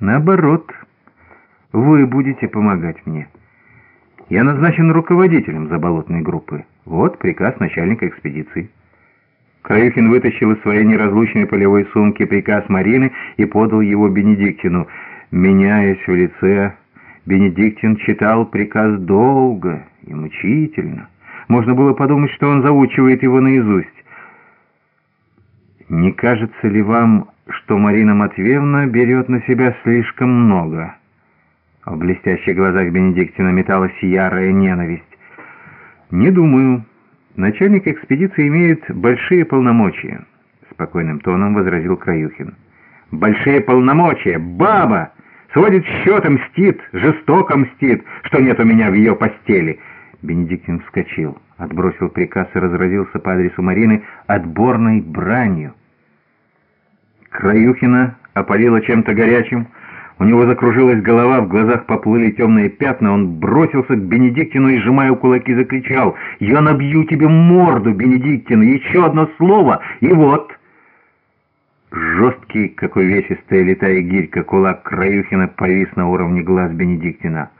Наоборот, вы будете помогать мне. Я назначен руководителем заболотной группы. Вот приказ начальника экспедиции. Краюхин вытащил из своей неразлучной полевой сумки приказ Марины и подал его Бенедиктину. Меняясь в лице, Бенедиктин читал приказ долго и мучительно. Можно было подумать, что он заучивает его наизусть. «Не кажется ли вам, что Марина Матвеевна берет на себя слишком много?» В блестящих глазах Бенедиктина металась ярая ненависть. «Не думаю. Начальник экспедиции имеет большие полномочия», — спокойным тоном возразил Краюхин. «Большие полномочия! Баба! Сводит счеты, мстит, жестоко мстит, что нет у меня в ее постели!» Бенедиктин вскочил, отбросил приказ и разразился по адресу Марины отборной бранью. Краюхина опалило чем-то горячим, у него закружилась голова, в глазах поплыли темные пятна. Он бросился к Бенедиктину и, сжимая кулаки, закричал «Я набью тебе морду, Бенедиктин! Еще одно слово, и вот!» Жесткий, как увесистая летая гирька, кулак Краюхина повис на уровне глаз Бенедиктина.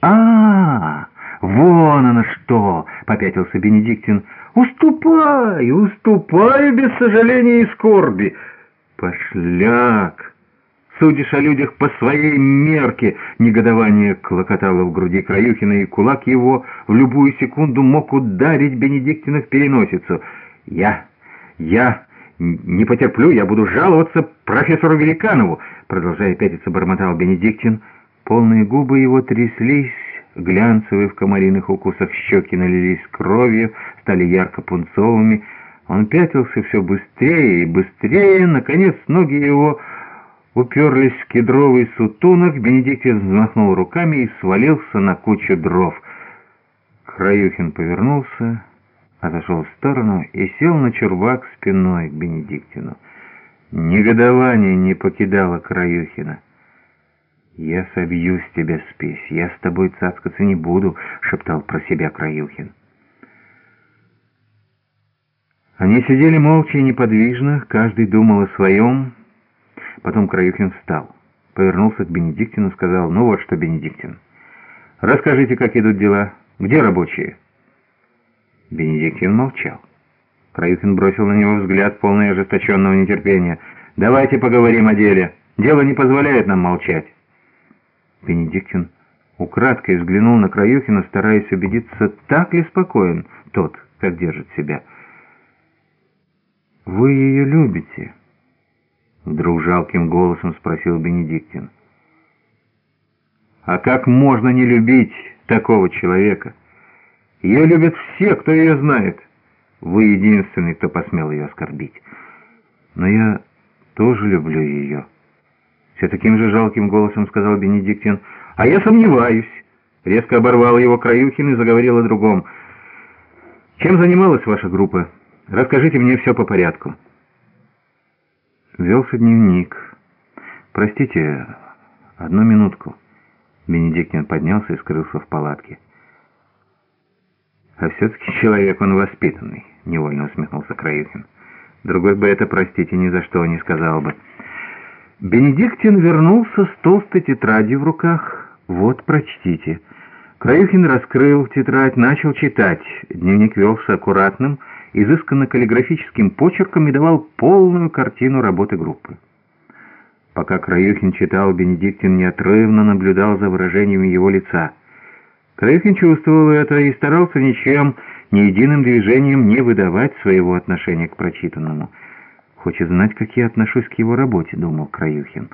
а, -а, -а Вон оно что!» — попятился Бенедиктин. «Уступай, уступай без сожаления и скорби!» «Пошляк!» Судишь о людях по своей мерке!» Негодование клокотало в груди Краюхина, и кулак его в любую секунду мог ударить Бенедиктина в переносицу. «Я... я...» «Не потерплю, я буду жаловаться профессору Великанову!» Продолжая пятиться, бормотал Бенедиктин. Полные губы его тряслись, глянцевые в комариных укусах щеки налились кровью, стали ярко-пунцовыми. Он пятился все быстрее и быстрее, наконец ноги его уперлись в кедровый сутунок, Бенедиктин взмахнул руками и свалился на кучу дров. Краюхин повернулся, отошел в сторону и сел на чурбак спиной к Бенедиктину. Негодование не покидало Краюхина. «Я собью с тебя спесь, я с тобой цацкаться не буду», — шептал про себя Краюхин. Они сидели молча и неподвижно, каждый думал о своем, Потом Краюхин встал, повернулся к Бенедиктину и сказал, «Ну вот что, Бенедиктин, расскажите, как идут дела, где рабочие?» Бенедиктин молчал. Краюхин бросил на него взгляд, полный ожесточенного нетерпения. «Давайте поговорим о деле. Дело не позволяет нам молчать». Бенедиктин украдкой взглянул на Краюхина, стараясь убедиться, так ли спокоен тот, как держит себя. «Вы ее любите?» Вдруг жалким голосом спросил Бенедиктин. «А как можно не любить такого человека? Ее любят все, кто ее знает. Вы единственный, кто посмел ее оскорбить. Но я тоже люблю ее». Все таким же жалким голосом сказал Бенедиктин. «А я сомневаюсь». Резко оборвал его Краюхин и заговорил о другом. «Чем занималась ваша группа? Расскажите мне все по порядку». Велся дневник. «Простите, одну минутку». Бенедиктин поднялся и скрылся в палатке. «А все-таки человек он воспитанный», — невольно усмехнулся Краюхин. «Другой бы это, простите, ни за что не сказал бы». Бенедиктин вернулся с толстой тетрадью в руках. «Вот, прочтите». Краюхин раскрыл тетрадь, начал читать. Дневник велся аккуратным, изысканно каллиграфическим почерком и давал полную картину работы группы. Пока Краюхин читал, Бенедиктин неотрывно наблюдал за выражением его лица. Краюхин чувствовал это и старался ничем, ни единым движением не выдавать своего отношения к прочитанному. «Хочет знать, как я отношусь к его работе», — думал Краюхин.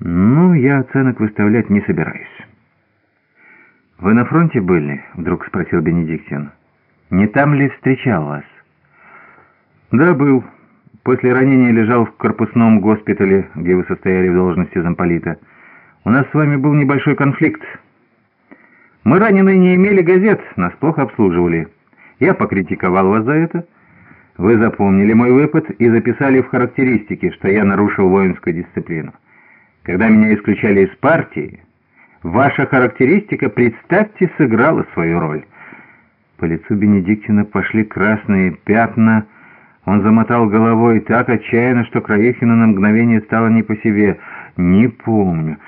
«Ну, я оценок выставлять не собираюсь». «Вы на фронте были?» — вдруг спросил Бенедиктин. «Не там ли встречал вас?» «Да, был. После ранения лежал в корпусном госпитале, где вы состояли в должности замполита. У нас с вами был небольшой конфликт. Мы раненые не имели газет, нас плохо обслуживали. Я покритиковал вас за это. Вы запомнили мой выпад и записали в характеристики, что я нарушил воинскую дисциплину. Когда меня исключали из партии, ваша характеристика, представьте, сыграла свою роль». По лицу Бенедиктина пошли красные пятна, он замотал головой так отчаянно, что Краехину на мгновение стало не по себе. «Не помню.